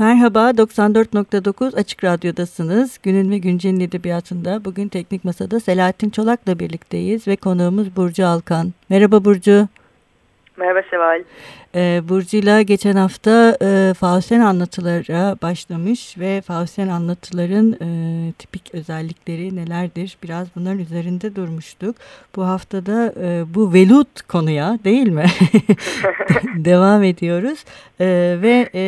Merhaba, 94.9 Açık Radyo'dasınız. Günün ve Güncel'in edebiyatında bugün Teknik Masa'da Selahattin Çolak'la birlikteyiz ve konuğumuz Burcu Alkan. Merhaba Burcu. Merhaba Seval. Ee, Burcu'yla geçen hafta e, Fausten anlatılara başlamış ve Fausten anlatıların e, tipik özellikleri nelerdir biraz bunların üzerinde durmuştuk. Bu haftada e, bu velut konuya değil mi? Devam ediyoruz e, ve e,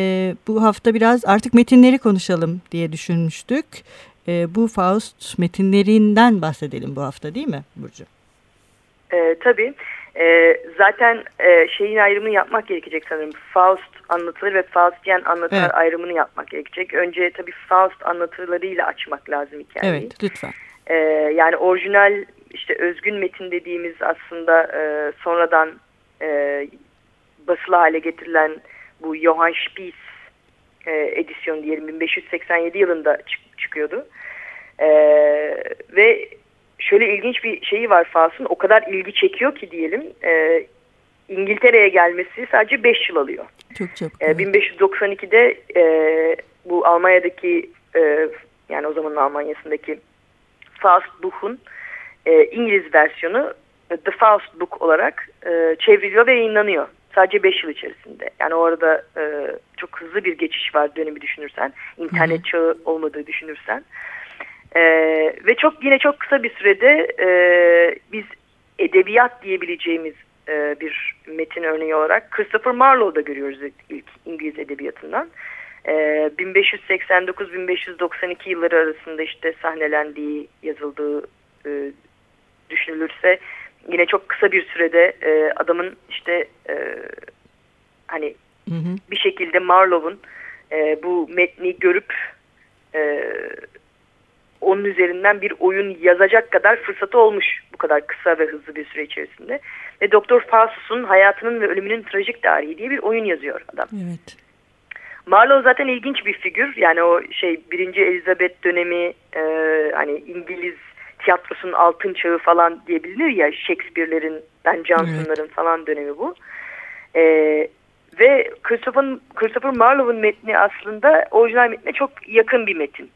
bu hafta biraz artık metinleri konuşalım diye düşünmüştük. E, bu Faust metinlerinden bahsedelim bu hafta değil mi Burcu? E, tabii. E, zaten e, şeyin ayrımını yapmak gerekecek sanırım. Faust anlatıları ve Faustian anlatılar evet. ayrımını yapmak gerekecek. Önce tabii Faust anlatılarıyla açmak lazım hikayeyi. Evet lütfen. E, yani orijinal işte özgün metin dediğimiz aslında e, sonradan e, basılı hale getirilen bu Johann Spies e, edisyon diyelim 1587 yılında çık çıkıyordu. E, ve şöyle ilginç bir şeyi var Faust'un o kadar ilgi çekiyor ki diyelim e, İngiltere'ye gelmesi sadece 5 yıl alıyor. Çok çok. E, 1592'de e, bu Almanya'daki e, yani o zamanın Almanya'sındaki Faust Buch'un e, İngiliz versiyonu e, The Faust Book olarak e, çevriliyor ve yayınlanıyor. Sadece 5 yıl içerisinde. Yani orada e, çok hızlı bir geçiş var dönemi düşünürsen. internet Hı -hı. çağı olmadığı düşünürsen. E, ve çok yine çok kısa bir sürede e, biz edebiyat diyebileceğimiz e, bir metin örneği olarak Christopher Marlowe'da görüyoruz ilk İngiliz edebiyatından. E, 1589-1592 yılları arasında işte sahnelendiği, yazıldığı e, düşünülürse yine çok kısa bir sürede e, adamın işte e, hani hı hı. bir şekilde Marlowe'un e, bu metni görüp e, onun üzerinden bir oyun yazacak kadar fırsatı olmuş bu kadar kısa ve hızlı bir süre içerisinde. Ve Doktor Faustus'un hayatının ve ölümünün trajik tarihi diye bir oyun yazıyor adam. Evet. Marlowe zaten ilginç bir figür. Yani o şey birinci Elizabeth dönemi e, hani İngiliz tiyatrosunun altın çağı falan diye bilinir ya Shakespeare'lerin, Ben Jonson'ların evet. falan dönemi bu. E, ve Christopher, Christopher Marlowe'un metni aslında orijinal metne çok yakın bir metin.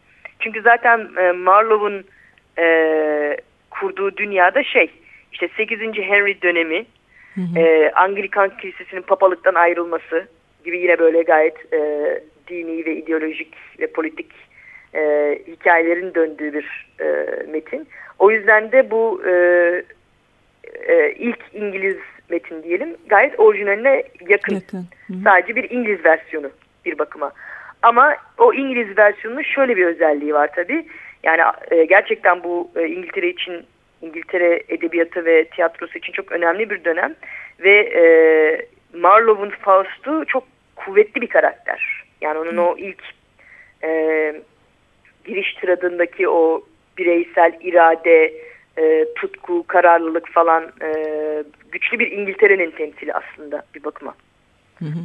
Çünkü zaten e, Marlowe'un e, kurduğu dünyada şey işte 8. Henry dönemi hı hı. E, Anglikan Kilisesi'nin papalıktan ayrılması gibi yine böyle gayet e, dini ve ideolojik ve politik e, hikayelerin döndüğü bir e, metin. O yüzden de bu e, e, ilk İngiliz metin diyelim gayet orijinaline yakın. yakın. Hı. Sadece bir İngiliz versiyonu bir bakıma. Ama o İngiliz versiyonunun şöyle bir özelliği var tabii. Yani e, gerçekten bu e, İngiltere için İngiltere edebiyatı ve tiyatrosu için çok önemli bir dönem ve e, Marlowe'un Faust'u çok kuvvetli bir karakter. Yani onun o ilk e, giriş tıradındaki o bireysel irade, e, tutku, kararlılık falan e, güçlü bir İngiltere'nin temsili aslında bir bakıma. Hı hı.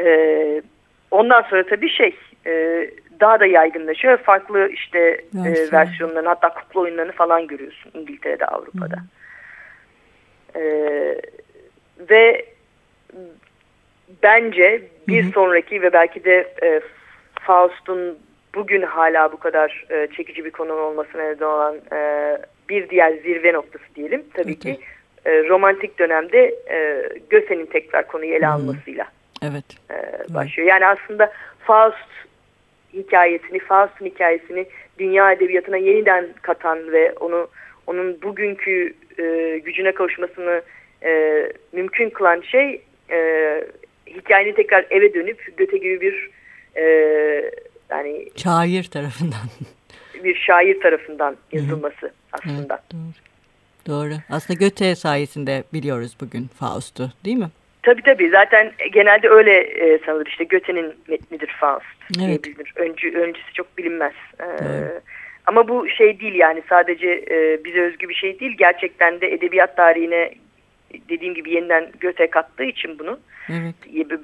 E, ondan sonra tabii şey e, daha da yaygınlaşıyor. Farklı işte e, versiyonlarını hatta kukla oyunlarını falan görüyorsun İngiltere'de, Avrupa'da. Hı hı. E, ve bence bir hı hı. sonraki ve belki de e, Faust'un bugün hala bu kadar e, çekici bir konu olmasına neden olan e, bir diğer zirve noktası diyelim. Tabii evet. ki e, romantik dönemde e, Göte'nin tekrar konuyu ele almasıyla evet. E, başlıyor. Yani aslında Faust hikayesini, Faust'un hikayesini dünya edebiyatına yeniden katan ve onu onun bugünkü e, gücüne kavuşmasını e, mümkün kılan şey e, hikayenin tekrar eve dönüp Göte gibi bir e, yani şair tarafından bir şair tarafından yazılması aslında. Evet, doğru. Doğru. Aslında Göte sayesinde biliyoruz bugün Faust'u değil mi? Tabii tabii. Zaten genelde öyle e, sanılır. İşte Göte'nin metnidir Faust evet. bilinir. Öncü, öncüsü çok bilinmez. Ee, ama bu şey değil yani sadece e, bize özgü bir şey değil. Gerçekten de edebiyat tarihine dediğim gibi yeniden Göte kattığı için bunu. Evet.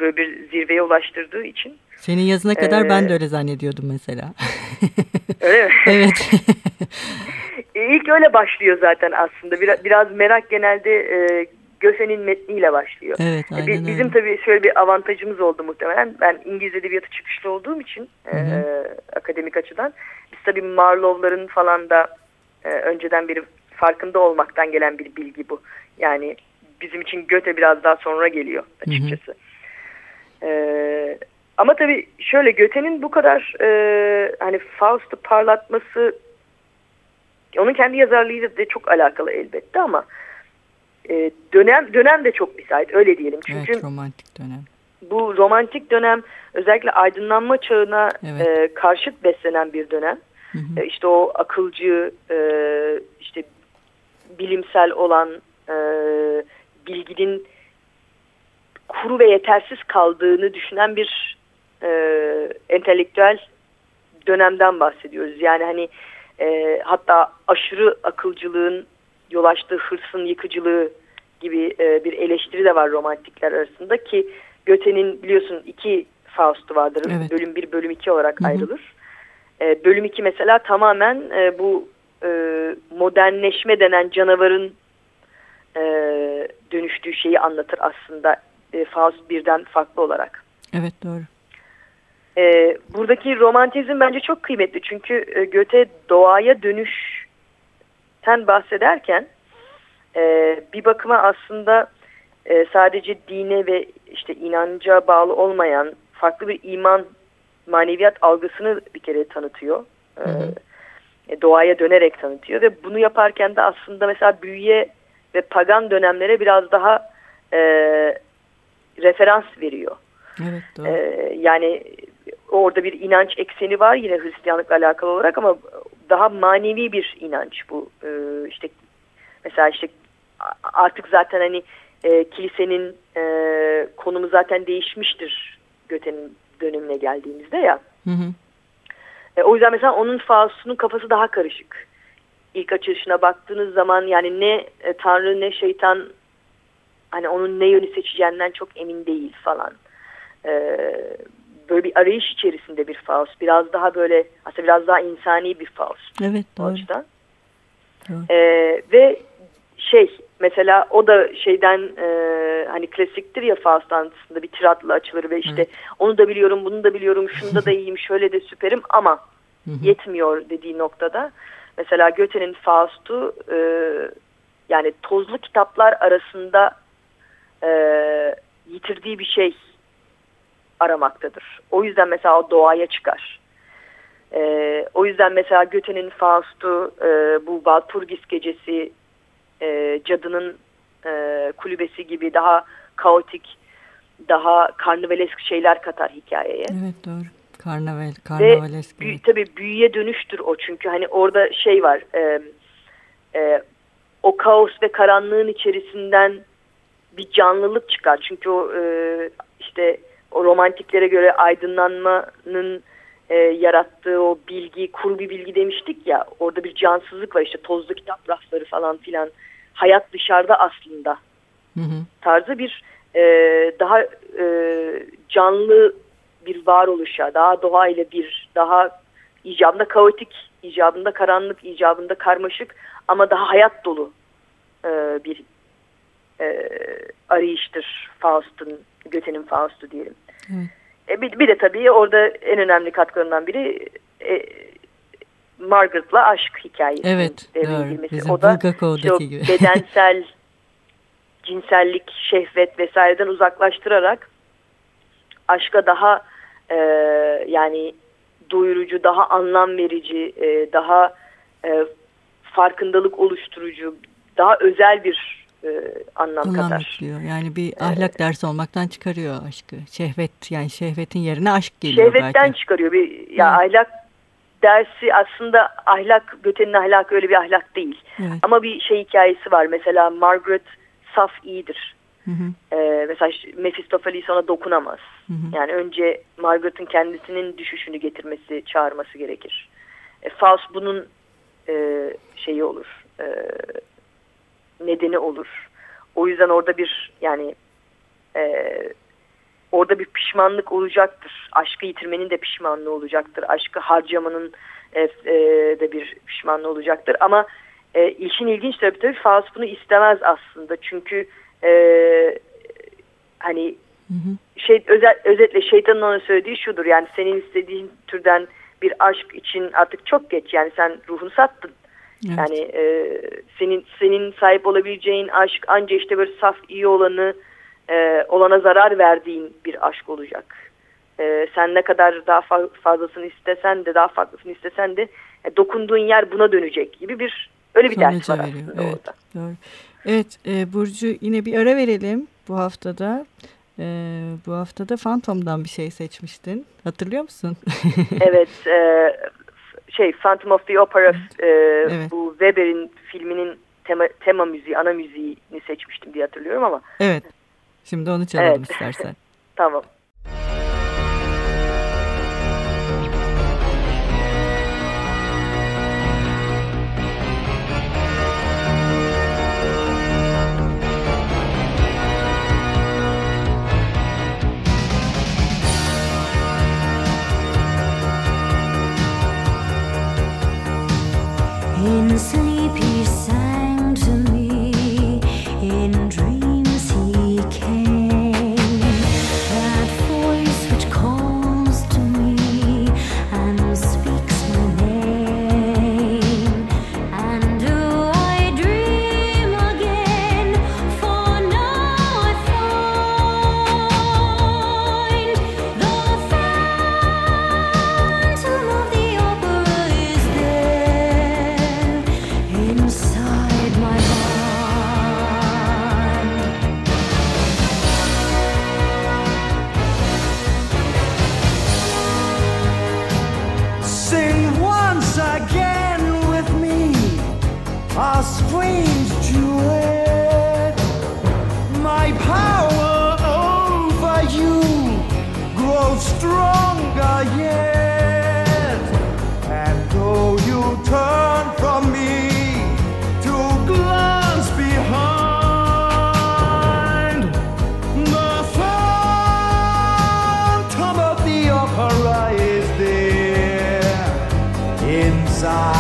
Böyle bir zirveye ulaştırdığı için. Senin yazına kadar ee, ben de öyle zannediyordum mesela. öyle mi? evet. İlk öyle başlıyor zaten aslında. Biraz, biraz merak genelde e, Göse'nin metniyle başlıyor. Evet, aynen Bizim öyle. tabii şöyle bir avantajımız oldu muhtemelen. Ben İngiliz Edebiyatı çıkışlı olduğum için hı hı. E, akademik açıdan. Biz tabii Marlowe'ların falan da e, önceden bir farkında olmaktan gelen bir bilgi bu. Yani bizim için Göte biraz daha sonra geliyor açıkçası. Hı hı. E, ama tabii şöyle Göte'nin bu kadar e, hani Faust'u parlatması onun kendi yazarlığıyla da çok alakalı elbette ama e, dönem dönem de çok müsait öyle diyelim. Çünkü evet, romantik dönem. Bu romantik dönem özellikle aydınlanma çağına evet. e, karşıt beslenen bir dönem. Hı hı. E, işte o akılcı, e, işte bilimsel olan e, bilginin kuru ve yetersiz kaldığını düşünen bir e, entelektüel dönemden bahsediyoruz. Yani hani e, hatta aşırı akılcılığın yol açtığı hırsın yıkıcılığı gibi e, bir eleştiri de var romantikler arasında ki Göte'nin biliyorsun iki Faust'u vardır. Evet. Bölüm bir bölüm iki olarak Hı -hı. ayrılır. E, bölüm iki mesela tamamen e, bu e, modernleşme denen canavarın e, dönüştüğü şeyi anlatır aslında e, Faust birden farklı olarak. Evet doğru. E, buradaki romantizm bence çok kıymetli çünkü e, Göte doğaya dönüşten bahsederken e, bir bakıma aslında e, sadece dine ve işte inanca bağlı olmayan farklı bir iman maneviyat algısını bir kere tanıtıyor. E, e, doğaya dönerek tanıtıyor ve bunu yaparken de aslında mesela büyüye ve pagan dönemlere biraz daha e, referans veriyor. Evet, doğru. E, yani orada bir inanç ekseni var yine Hristiyanlıkla alakalı olarak ama daha manevi bir inanç bu. E, işte mesela işte artık zaten hani e, kilisenin e, konumu zaten değişmiştir Göte'nin dönemine geldiğimizde ya. Hı hı. E, o yüzden mesela onun Faust'unun kafası daha karışık. İlk açılışına baktığınız zaman yani ne e, Tanrı ne şeytan hani onun ne yönü seçeceğinden çok emin değil falan. E, böyle bir arayış içerisinde bir Faust. Biraz daha böyle aslında biraz daha insani bir Faust. Evet doğru. O E, ve şey mesela o da şeyden e, hani klasiktir ya Faust anlatısında bir tiratla açılır ve işte evet. onu da biliyorum bunu da biliyorum şunda da iyiyim şöyle de süperim ama yetmiyor dediği noktada mesela Goethe'nin Faust'u e, yani tozlu kitaplar arasında e, yitirdiği bir şey aramaktadır. O yüzden mesela o doğaya çıkar. E, o yüzden mesela Goethe'nin Faust'u e, bu Walpurgis gecesi e, cadının e, kulübesi gibi daha kaotik, daha karnavalesk şeyler katar hikayeye. Evet doğru. Karnaval, karnavalesk. Ve büyü, tabii büyüye dönüştür o çünkü hani orada şey var. E, e, o kaos ve karanlığın içerisinden bir canlılık çıkar. Çünkü o e, işte o romantiklere göre aydınlanmanın e, yarattığı o bilgi, kuru bir bilgi demiştik ya. Orada bir cansızlık var işte tozlu kitap rafları falan filan hayat dışarıda aslında hı hı. tarzı bir e, daha e, canlı bir varoluşa, daha doğayla bir, daha icabında kaotik, icabında karanlık, icabında karmaşık ama daha hayat dolu e, bir e, arayıştır Faust'un, Göte'nin Faust'u diyelim. Hı. E, bir, bir de tabii orada en önemli katkılarından biri e, Margaret'la aşk hikayesi. Evet doğru. Bizim o da gibi. bedensel cinsellik, şehvet vesaireden uzaklaştırarak aşka daha e, yani doyurucu, daha anlam verici, e, daha e, farkındalık oluşturucu, daha özel bir e, anlam, anlam katar. Yüklüyor. Yani bir ahlak dersi olmaktan çıkarıyor aşkı. Şehvet yani şehvetin yerine aşk geliyor Şehvetten belki. çıkarıyor. Bir, ya Hı. ahlak dersi aslında ahlak, Göte'nin ahlakı öyle bir ahlak değil. Evet. Ama bir şey hikayesi var. Mesela Margaret saf iyidir. Hı hı. Ee, mesela Mephistopheles ona dokunamaz. Hı hı. Yani önce Margaret'ın kendisinin düşüşünü getirmesi, çağırması gerekir. E, Faust bunun e, şeyi olur. E, nedeni olur. O yüzden orada bir yani e, orada bir pişmanlık olacaktır. Aşkı yitirmenin de pişmanlığı olacaktır. Aşkı harcamanın e, e, de bir pişmanlığı olacaktır. Ama e, işin ilginç tabii tabii Faust bunu istemez aslında. Çünkü e, hani hı hı. şey özet, özetle şeytanın ona söylediği şudur yani senin istediğin türden bir aşk için artık çok geç yani sen ruhunu sattın. Evet. Yani e, senin senin sahip olabileceğin aşk anca işte böyle saf iyi olanı e, olana zarar verdiğin bir aşk olacak. E, sen ne kadar daha fa fazlasını istesen de daha farklısını istesen de e, dokunduğun yer buna dönecek gibi bir öyle bir Sonuca ders var veriyor. aslında evet, orada. Doğru. Evet e, Burcu yine bir ara verelim bu haftada. E, bu haftada Phantom'dan bir şey seçmiştin. Hatırlıyor musun? evet. E, şey Phantom of the Opera e, evet. bu Weber'in filminin tema, tema müziği, ana müziğini seçmiştim diye hatırlıyorum ama. Evet. Şimdi onu çalalım evet. istersen. tamam. desire.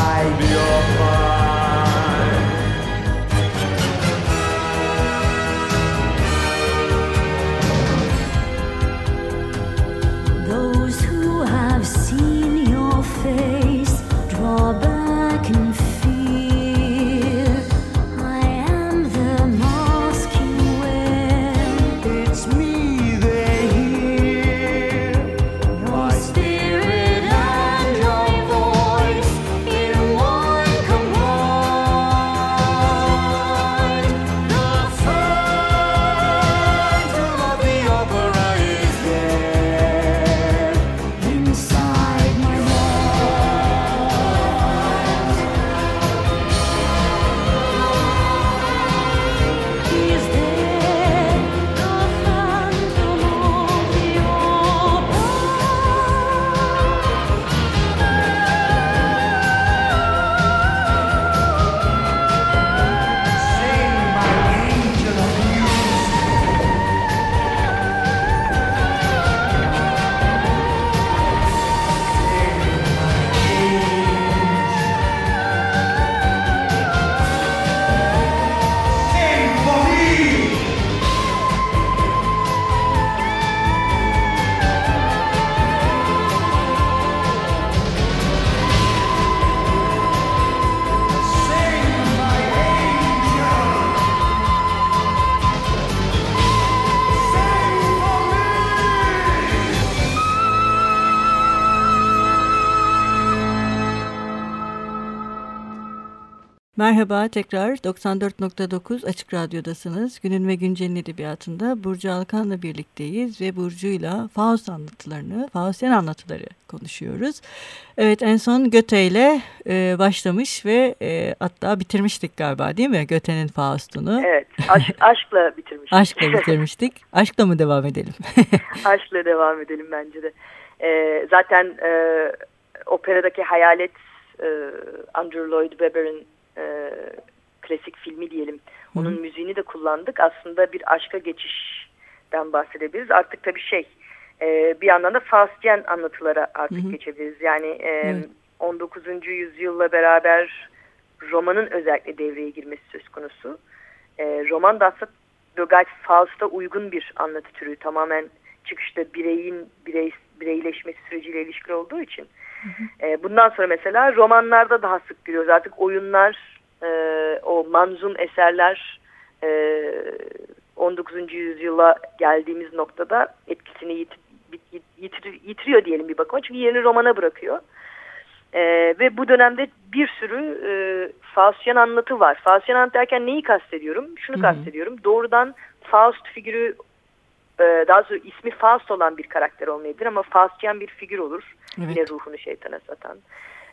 Merhaba tekrar 94.9 Açık Radyo'dasınız. Günün ve Güncel'in edebiyatında Burcu Alkan'la birlikteyiz ve Burcu'yla Faust anlatılarını, Faustyen anlatıları konuşuyoruz. Evet en son Göte ile e, başlamış ve e, hatta bitirmiştik galiba değil mi Göte'nin Faust'unu? Evet aşk, aşkla bitirmiştik. aşkla bitirmiştik. Aşkla mı devam edelim? aşkla devam edelim bence de. E, zaten e, operadaki hayalet e, Andrew Lloyd Webber'in e, klasik filmi diyelim. Onun Hı. müziğini de kullandık. Aslında bir aşka geçişten bahsedebiliriz. Artık tabii şey e, bir yandan da Faustian anlatılara artık Hı. geçebiliriz. Yani e, Hı. 19. yüzyılla beraber romanın özellikle devreye girmesi söz konusu. E, roman da aslında gayet Faust'a uygun bir anlatı türü. Tamamen çıkışta bireyin birey, bireyleşmesi süreciyle ilişkili olduğu için. Hı hı. E, bundan sonra mesela romanlarda daha sık görüyoruz. Artık oyunlar, e, o manzum eserler e, 19. yüzyıla geldiğimiz noktada etkisini yit, yitir, yitiriyor diyelim bir bakıma. Çünkü yerini romana bırakıyor. E, ve bu dönemde bir sürü e, Faustian anlatı var. Faustian anlatı derken neyi kastediyorum? Şunu Hı -hı. kastediyorum. Doğrudan Faust figürü e, daha sonra ismi Faust olan bir karakter olmayabilir ama Faustian bir figür olur. Evet. Yine ruhunu şeytana satan.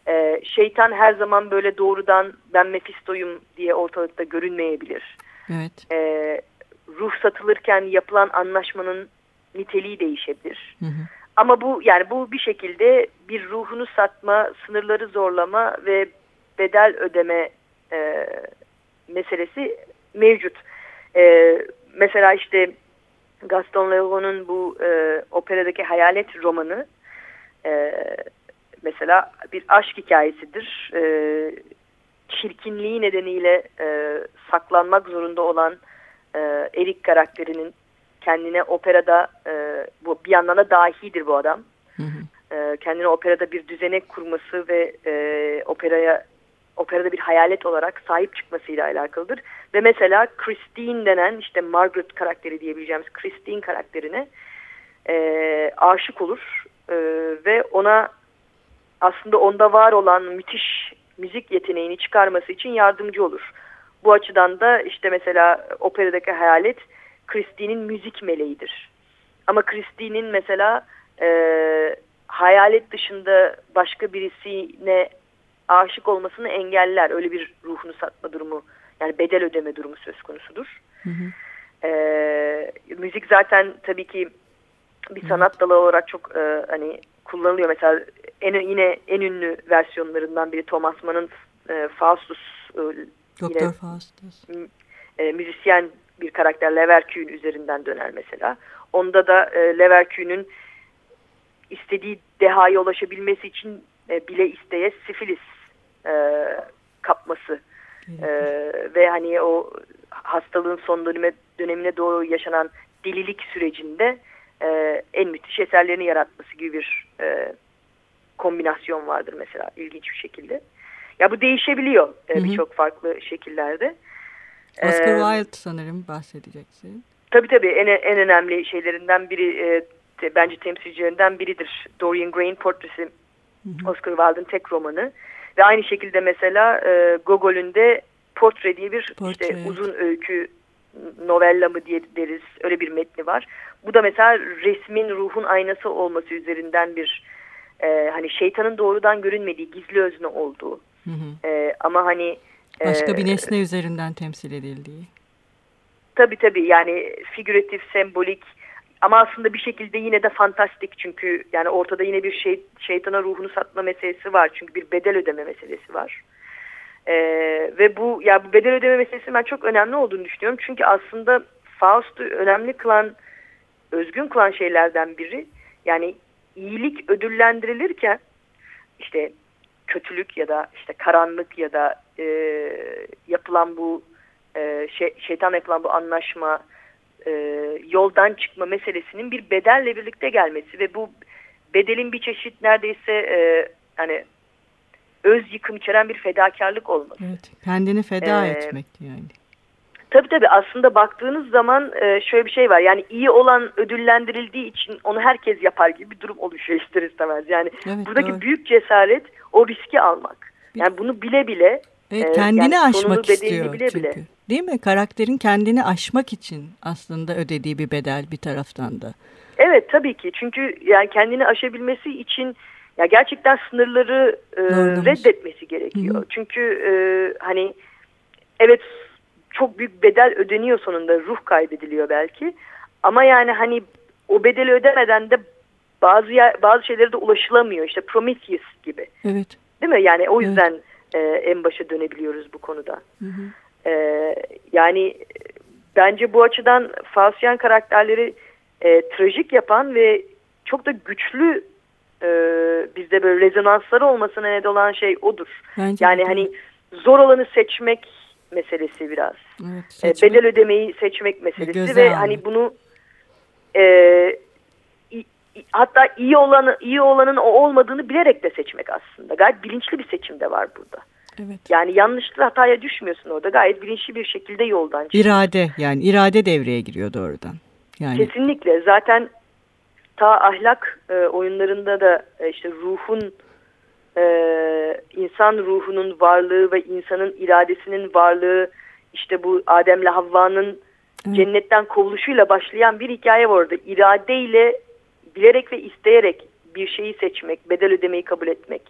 E, şeytan her zaman böyle doğrudan ben Mephisto'yum diye ortalıkta görünmeyebilir. Evet. E, ruh satılırken yapılan anlaşmanın niteliği değişebilir. Hı hı. Ama bu yani bu bir şekilde bir ruhunu satma, sınırları zorlama ve bedel ödeme e, meselesi mevcut. E, mesela işte Gaston Leroux'un bu e, operadaki hayalet romanı e, mesela bir aşk hikayesidir. E, çirkinliği nedeniyle e, saklanmak zorunda olan e, Erik karakterinin kendine operada e, bu bir yandan da dahidir bu adam. Hı hı. E, kendine operada bir düzenek kurması ve e, operaya operada bir hayalet olarak sahip çıkmasıyla alakalıdır. Ve mesela Christine denen işte Margaret karakteri diyebileceğimiz Christine karakterine e, aşık olur e, ve ona aslında onda var olan müthiş müzik yeteneğini çıkarması için yardımcı olur. Bu açıdan da işte mesela operadaki hayalet Christine'in müzik meleğidir. Ama Christine'in mesela e, hayalet dışında başka birisine aşık olmasını engeller. Öyle bir ruhunu satma durumu yani bedel ödeme durumu söz konusudur. Hı hı. E, müzik zaten tabii ki bir sanat dalı olarak çok e, hani kullanılıyor. Mesela en, yine en ünlü versiyonlarından biri Thomas Mann'ın e, Faustus. E, Doktor Faustus. E, müzisyen bir karakter Leverkühn üzerinden döner mesela. Onda da e, Leverkühn'ün istediği dehaya ulaşabilmesi için e, bile isteye sifilis e, kapması e, ve hani o hastalığın son döneme, dönemine doğru yaşanan delilik sürecinde e, en müthiş eserlerini yaratması gibi bir e, kombinasyon vardır mesela ilginç bir şekilde. Ya bu değişebiliyor e, birçok farklı şekillerde. Oscar ee, Wilde sanırım bahsedeceksin. Tabii tabii en, en önemli şeylerinden biri e, te, bence temsilcilerinden biridir. Dorian Gray'in portresi hı hı. Oscar Wilde'ın tek romanı. Ve aynı şekilde mesela e, Gogol'ün de Portre diye bir Portre. işte uzun öykü novella mı diye deriz öyle bir metni var. Bu da mesela resmin ruhun aynası olması üzerinden bir e, hani şeytanın doğrudan görünmediği gizli özne olduğu. Hı hı. E, ama hani Başka bir ee, nesne üzerinden temsil edildiği. Tabii tabii yani figüratif, sembolik ama aslında bir şekilde yine de fantastik çünkü yani ortada yine bir şey, şeytana ruhunu satma meselesi var. Çünkü bir bedel ödeme meselesi var. Ee, ve bu ya bu bedel ödeme meselesi ben çok önemli olduğunu düşünüyorum. Çünkü aslında Faust'u önemli kılan, özgün kılan şeylerden biri yani iyilik ödüllendirilirken işte kötülük ya da işte karanlık ya da e, yapılan bu e, şey, şeytan yapılan bu anlaşma e, yoldan çıkma meselesinin bir bedelle birlikte gelmesi ve bu bedelin bir çeşit neredeyse e, hani öz yıkım içeren bir fedakarlık olması. Evet, kendini feda ee, etmek yani. Tabii tabii aslında baktığınız zaman e, şöyle bir şey var. Yani iyi olan ödüllendirildiği için onu herkes yapar gibi bir durum oluşuyor ister istemez. Yani evet, buradaki doğru. büyük cesaret o riski almak. Yani bunu bile bile Evet, kendini yani aşmak istiyor bile çünkü. Bile. Değil mi? Karakterin kendini aşmak için aslında ödediği bir bedel bir taraftan da. Evet tabii ki. Çünkü yani kendini aşabilmesi için ya gerçekten sınırları e, reddetmesi gerekiyor. Hı -hı. Çünkü e, hani evet çok büyük bedel ödeniyor sonunda. Ruh kaybediliyor belki. Ama yani hani o bedeli ödemeden de bazı yer, bazı şeylere de ulaşılamıyor. İşte Prometheus gibi. Evet. Değil mi? Yani o yüzden evet e, en başa dönebiliyoruz bu konuda. Hı hı. E, yani bence bu açıdan Faustian karakterleri e, trajik yapan ve çok da güçlü e, bizde böyle rezonansları olmasına neden olan şey odur. Bence yani de. hani zor olanı seçmek meselesi biraz. Evet, E, seçmek- bedel ödemeyi seçmek meselesi göze ve hani bunu e, hatta iyi olanı iyi olanın o olmadığını bilerek de seçmek aslında. Gayet bilinçli bir seçim de var burada. Evet. Yani yanlışlı hataya düşmüyorsun orada. Gayet bilinçli bir şekilde yoldan çıkıyorsun. İrade yani irade devreye giriyor doğrudan. Yani Kesinlikle. Zaten ta ahlak e, oyunlarında da e, işte ruhun e, insan ruhunun varlığı ve insanın iradesinin varlığı işte bu Adem'le Havva'nın Evet. cennetten kovuluşuyla başlayan bir hikaye var orada. İradeyle bilerek ve isteyerek bir şeyi seçmek, bedel ödemeyi kabul etmek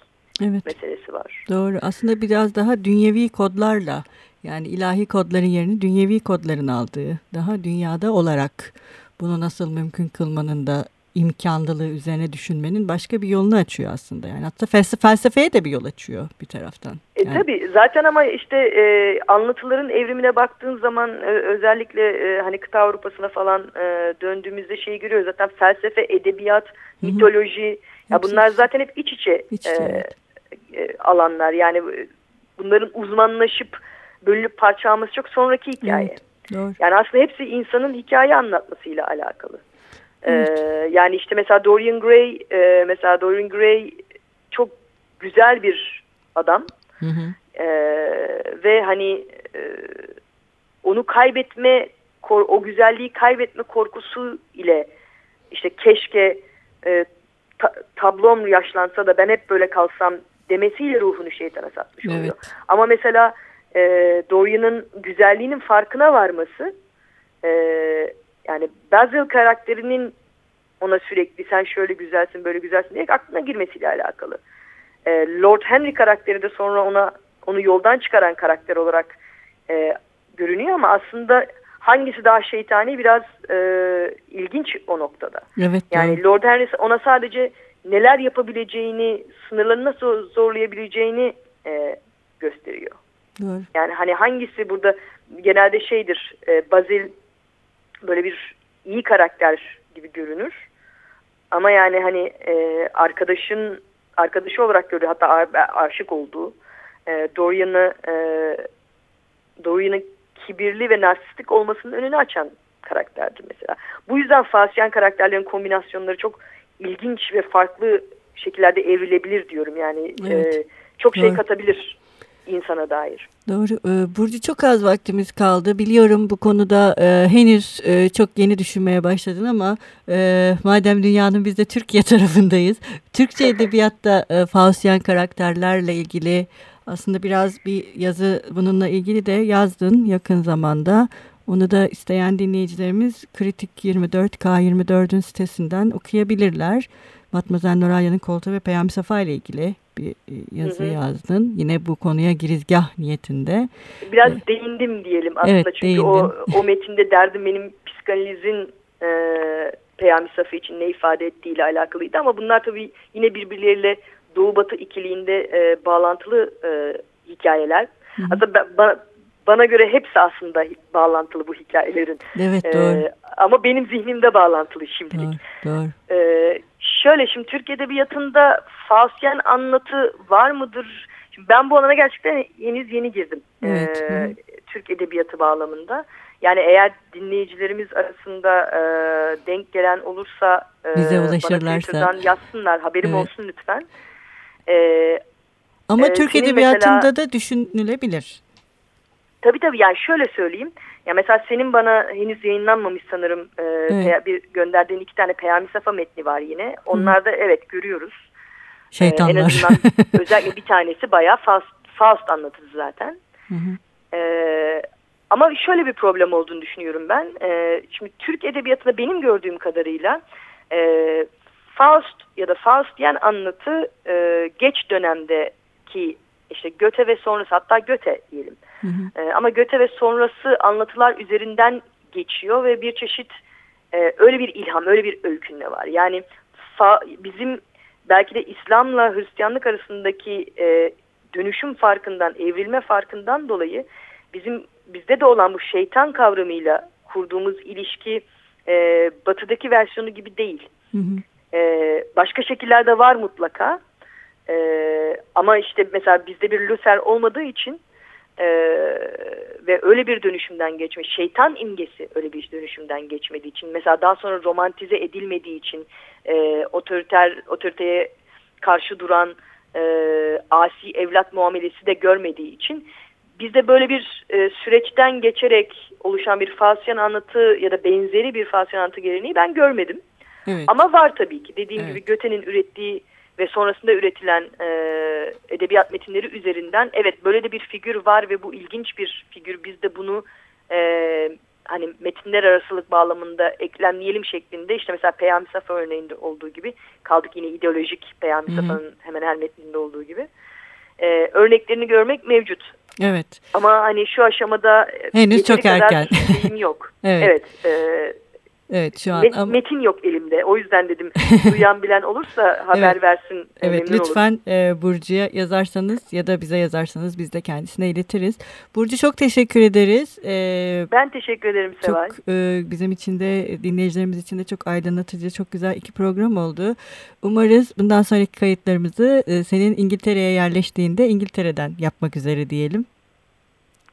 evet. meselesi var. Doğru. Aslında biraz daha dünyevi kodlarla yani ilahi kodların yerini dünyevi kodların aldığı, daha dünyada olarak bunu nasıl mümkün kılmanın da imkanlılığı üzerine düşünmenin başka bir yolunu açıyor aslında. Yani hatta felsefe, felsefeye de bir yol açıyor bir taraftan. E, Yani- tabii zaten ama işte e, anlatıların evrimine baktığın zaman e, özellikle e, hani kıta Avrupa'sına falan e, döndüğümüzde şeyi görüyoruz. Zaten felsefe, edebiyat, Hı hı. mitoloji ya bunlar zaten hep iç içe, iç içe, e, evet. e, alanlar. Yani e, bunların uzmanlaşıp bölünüp parçalanması çok sonraki hikaye. Evet, doğru. Yani aslında hepsi insanın hikaye anlatmasıyla alakalı. Ee, yani işte mesela Dorian Gray, e, mesela Dorian Gray çok güzel bir adam Hı hı. Ee, ve hani e, onu kaybetme, o güzelliği kaybetme korkusu ile işte keşke e, ta- tablom yaşlansa da ben hep böyle kalsam demesiyle ruhunu şeytana satmış oluyor. Evet. Ama mesela e, Dorian'ın güzelliğinin farkına varması e, yani Basil karakterinin ona sürekli sen şöyle güzelsin böyle güzelsin diye aklına girmesiyle alakalı. E, Lord Henry karakteri de sonra ona onu yoldan çıkaran karakter olarak e, görünüyor ama aslında hangisi daha şeytani biraz e, ilginç o noktada. Evet, Yani doğru. Lord Henry ona sadece neler yapabileceğini, sınırlarını nasıl zorlayabileceğini e, gösteriyor. doğru. Yani hani hangisi burada genelde şeydir, e, Basil böyle bir iyi karakter gibi görünür. Ama yani hani e, arkadaşın arkadaşı olarak görüyor hatta aşık olduğu e, Dorian'ı e, Dorian'ın kibirli ve narsistik olmasının önünü açan karakterdir mesela. Bu yüzden Fasyan karakterlerin kombinasyonları çok ilginç ve farklı şekillerde evrilebilir diyorum. Yani Evet. e, çok şey Doğru. katabilir insana dair. Doğru. Ee, Burcu çok az vaktimiz kaldı. Biliyorum bu konuda e, henüz e, çok yeni düşünmeye başladın ama e, madem dünyanın biz de Türkiye tarafındayız. Türkçe edebiyatta e, Fausyen karakterlerle ilgili aslında biraz bir yazı bununla ilgili de yazdın yakın zamanda. Onu da isteyen dinleyicilerimiz Kritik 24 K24'ün sitesinden okuyabilirler. Matmazel Noralya'nın Koltuğu ve Peyami Safa ile ilgili bir e, yazı Hı hı. yazdın. Yine bu konuya girizgah niyetinde. Biraz değindim diyelim aslında Evet, çünkü o, o metinde derdim benim psikanalizin e, Peyami Safi için ne ifade ettiğiyle alakalıydı ama bunlar tabii yine birbirleriyle Doğu Batı ikiliğinde e, bağlantılı e, hikayeler. Hı hı. Aslında ben- bana, bana göre hepsi aslında bağlantılı bu hikayelerin. Evet E, doğru. ama benim zihnimde bağlantılı şimdilik. Doğru. Doğru. Ee, şöyle şimdi Türk Edebiyatı'nda Fausyen anlatı var mıdır? Şimdi ben bu alana gerçekten henüz yeni girdim. Evet, Ee, hı. Türk Edebiyatı bağlamında. Yani eğer dinleyicilerimiz arasında e, denk gelen olursa e, Bize bana ulaşırlarsa. Twitter'dan yazsınlar. Haberim Evet. olsun lütfen. Ee, Ama Ee, Türk edebiyatında mesela- da düşünülebilir. Tabii tabii yani şöyle söyleyeyim. Ya mesela senin bana henüz yayınlanmamış sanırım e, pe- bir gönderdiğin iki tane Peyami Safa metni var yine. Onlarda evet görüyoruz. Ee, Şeytanlar. en azından özellikle bir tanesi bayağı Faust, Faust anlatısı zaten. Hı hı. Ee, ama şöyle bir problem olduğunu düşünüyorum ben. Ee, şimdi Türk edebiyatında benim gördüğüm kadarıyla e, Faust ya da Faustiyen anlatı e, geç dönemdeki işte Göte ve sonrası hatta Göte diyelim. Hı hı. E, ama Göte ve sonrası anlatılar üzerinden geçiyor ve bir çeşit e, öyle bir ilham, öyle bir öykünme var. Yani fa, bizim belki de İslam'la Hristiyanlık arasındaki e, dönüşüm farkından, evrilme farkından dolayı bizim bizde de olan bu şeytan kavramıyla kurduğumuz ilişki e, batıdaki versiyonu gibi değil. Hı hı. Ee, başka şekillerde var mutlaka. Ee, ama işte mesela bizde bir Luther olmadığı için e, ve öyle bir dönüşümden geçme, şeytan imgesi öyle bir dönüşümden geçmediği için, mesela daha sonra romantize edilmediği için, e, otoriter otoriteye karşı duran e, asi evlat muamelesi de görmediği için bizde böyle bir e, süreçten geçerek oluşan bir Faustian anlatı ya da benzeri bir Faustian anlatı geleneği ben görmedim. Evet. Ama var tabii ki. Dediğim evet. gibi Göte'nin ürettiği ve sonrasında üretilen e, edebiyat metinleri üzerinden evet böyle de bir figür var ve bu ilginç bir figür. Biz de bunu e, hani metinler arasılık bağlamında eklemleyelim şeklinde işte mesela Peyami Safa örneğinde olduğu gibi kaldık yine ideolojik Peyami Safa'nın hemen her metninde olduğu gibi e, örneklerini görmek mevcut. Evet. Ama hani şu aşamada henüz çok erken. yok. evet. evet e, Evet şu an. Met, metin yok elimde. O yüzden dedim duyan bilen olursa haber evet. versin. Evet lütfen e, Burcu'ya yazarsanız ya da bize yazarsanız biz de kendisine iletiriz. Burcu çok teşekkür ederiz. E, ben teşekkür ederim Seval. Çok e, bizim için de dinleyicilerimiz için de çok aydınlatıcı, çok güzel iki program oldu. Umarız bundan sonraki kayıtlarımızı e, senin İngiltere'ye yerleştiğinde İngiltere'den yapmak üzere diyelim.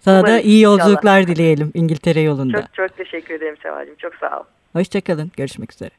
Sana Umarım, da iyi yolculuklar inşallah. dileyelim İngiltere yolunda. Çok çok teşekkür ederim Seval'cim. Çok sağ ol. Hoşçakalın. Görüşmek üzere.